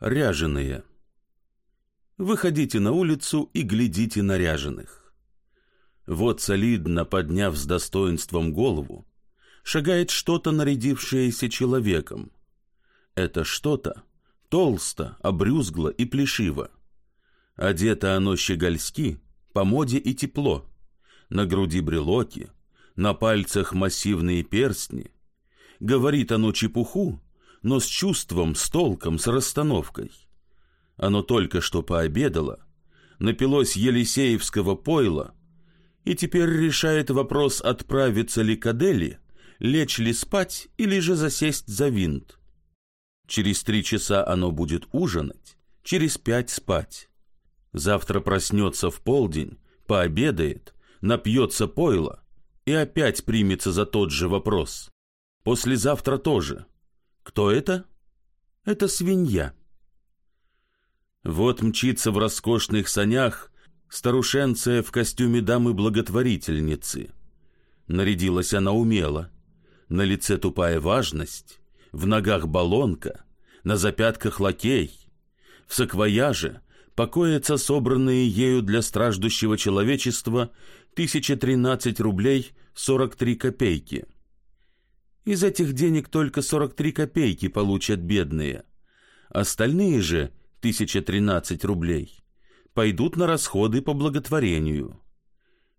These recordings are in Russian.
Ряженые. Выходите на улицу и глядите на ряженых. Вот солидно, подняв с достоинством голову, шагает что-то, нарядившееся человеком. Это что-то толсто, обрюзгло и плешиво. Одето оно щегольски, по моде и тепло. На груди брелоки, на пальцах массивные перстни. Говорит оно чепуху, но с чувством, с толком, с расстановкой. Оно только что пообедало, напилось елисеевского пойла и теперь решает вопрос, отправиться ли к Адели, лечь ли спать или же засесть за винт. Через три часа оно будет ужинать, через пять спать. Завтра проснется в полдень, пообедает, напьется пойла и опять примется за тот же вопрос. Послезавтра тоже – кто это? Это свинья. Вот мчится в роскошных санях старушенция в костюме дамы-благотворительницы. Нарядилась она умело. На лице тупая важность, в ногах балонка, на запятках лакей. В саквояже покоятся собранные ею для страждущего человечества 1013 рублей 43 копейки – из этих денег только 43 копейки получат бедные. Остальные же, 1013 рублей, пойдут на расходы по благотворению.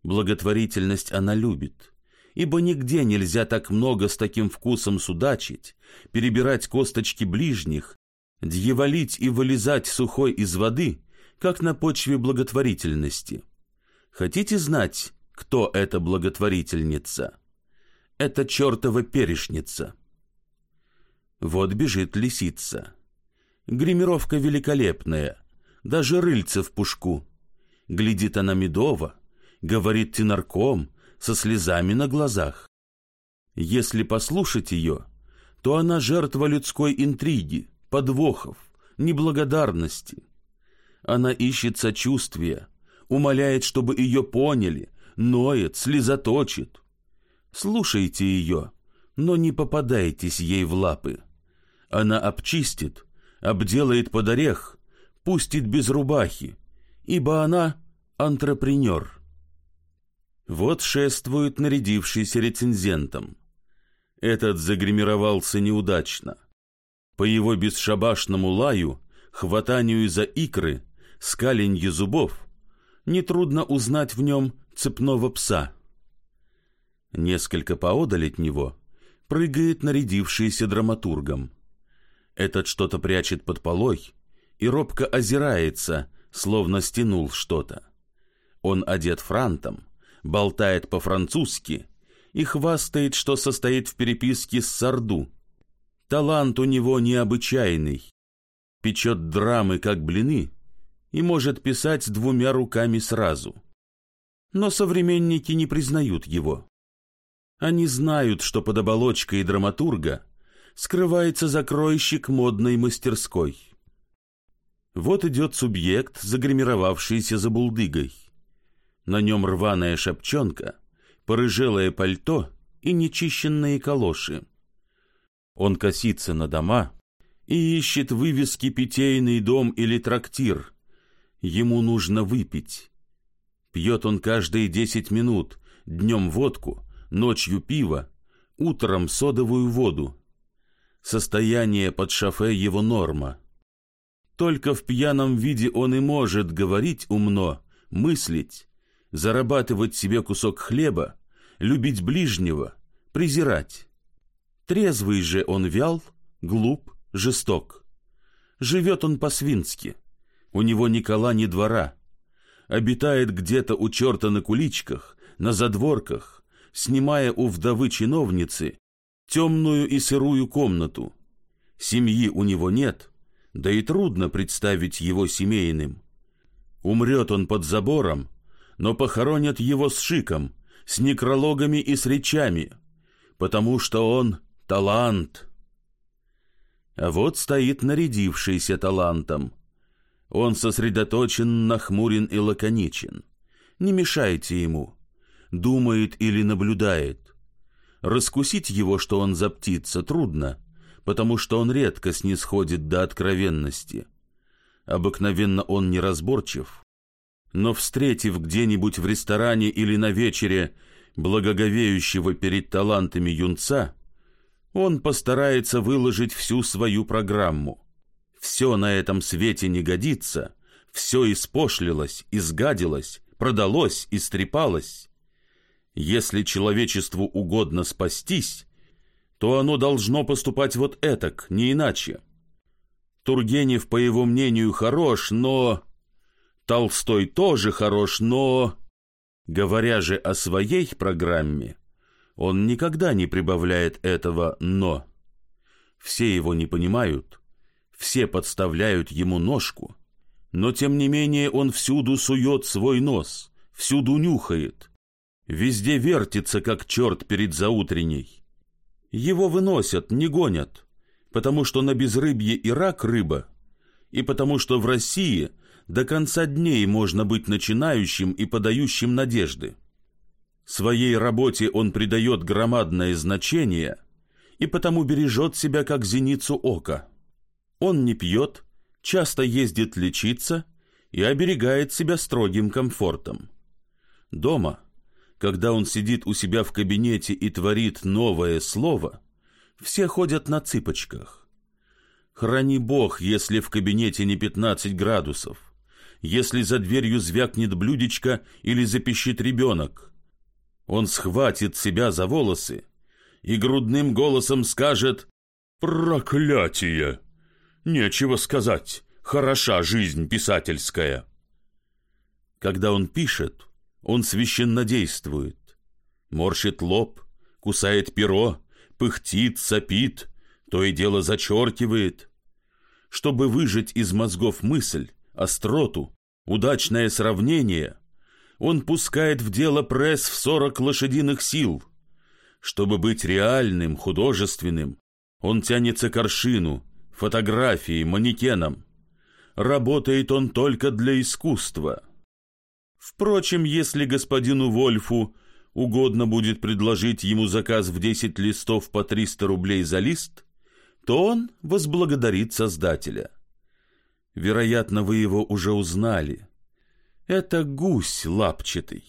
Благотворительность она любит, ибо нигде нельзя так много с таким вкусом судачить, перебирать косточки ближних, дьяволить и вылезать сухой из воды, как на почве благотворительности. Хотите знать, кто эта благотворительница? Это чертова перешница. Вот бежит лисица. Гримировка великолепная, даже рыльце в пушку. Глядит она медово, говорит тенарком, со слезами на глазах. Если послушать ее, то она жертва людской интриги, подвохов, неблагодарности. Она ищет сочувствия, умоляет, чтобы ее поняли, ноет, слезоточит. Слушайте ее, но не попадайтесь ей в лапы. Она обчистит, обделает под орех, пустит без рубахи, ибо она антрепренер. Вот шествует нарядившийся рецензентом. Этот загримировался неудачно. По его бесшабашному лаю, хватанию за икры, скаленью зубов, нетрудно узнать в нем цепного пса — Несколько поодаль от него прыгает нарядившийся драматургом. Этот что-то прячет под полой и робко озирается, словно стянул что-то. Он одет франтом, болтает по-французски и хвастает, что состоит в переписке с Сарду. Талант у него необычайный. Печет драмы, как блины, и может писать двумя руками сразу. Но современники не признают его. Они знают, что под оболочкой драматурга скрывается закройщик модной мастерской. Вот идет субъект, загримировавшийся за булдыгой. На нем рваная шапчонка, порыжелое пальто и нечищенные калоши. Он косится на дома и ищет вывески «Питейный дом» или «Трактир». Ему нужно выпить. Пьет он каждые десять минут, днем водку, ночью пиво, утром содовую воду. Состояние под шофе его норма. Только в пьяном виде он и может говорить умно, мыслить, зарабатывать себе кусок хлеба, любить ближнего, презирать. Трезвый же он вял, глуп, жесток. Живет он по-свински. У него ни кола, ни двора. Обитает где-то у черта на куличках, на задворках, снимая у вдовы-чиновницы темную и сырую комнату. Семьи у него нет, да и трудно представить его семейным. Умрет он под забором, но похоронят его с шиком, с некрологами и с речами, потому что он талант. А вот стоит нарядившийся талантом. Он сосредоточен, нахмурен и лаконичен. Не мешайте ему думает или наблюдает. Раскусить его, что он за птица, трудно, потому что он редко снисходит до откровенности. Обыкновенно он неразборчив, но, встретив где-нибудь в ресторане или на вечере благоговеющего перед талантами юнца, он постарается выложить всю свою программу. Все на этом свете не годится, все испошлилось, изгадилось, продалось, истрепалось. Если человечеству угодно спастись, то оно должно поступать вот этак, не иначе. Тургенев, по его мнению, хорош, но... Толстой тоже хорош, но... Говоря же о своей программе, он никогда не прибавляет этого «но». Все его не понимают, все подставляют ему ножку, но тем не менее он всюду сует свой нос, всюду нюхает, везде вертится, как черт перед заутренней. Его выносят, не гонят, потому что на безрыбье и рак рыба, и потому что в России до конца дней можно быть начинающим и подающим надежды. Своей работе он придает громадное значение и потому бережет себя как зеницу ока. Он не пьет, часто ездит лечиться и оберегает себя строгим комфортом. Дома, когда он сидит у себя в кабинете и творит новое слово, все ходят на цыпочках. Храни Бог, если в кабинете не 15 градусов, если за дверью звякнет блюдечко или запищит ребенок – он схватит себя за волосы и грудным голосом скажет «Проклятие! Нечего сказать, хороша жизнь писательская!» Когда он пишет, он священно действует, морщит лоб, кусает перо, пыхтит, сопит, то и дело зачеркивает. Чтобы выжать из мозгов мысль, остроту, удачное сравнение, он пускает в дело пресс в сорок лошадиных сил. Чтобы быть реальным, художественным, он тянется к аршину, фотографии, манекенам. Работает он только для искусства. Впрочем, если господину Вольфу угодно будет предложить ему заказ в 10 листов по 300 рублей за лист, то он возблагодарит Создателя. Вероятно, вы его уже узнали. Это гусь лапчатый.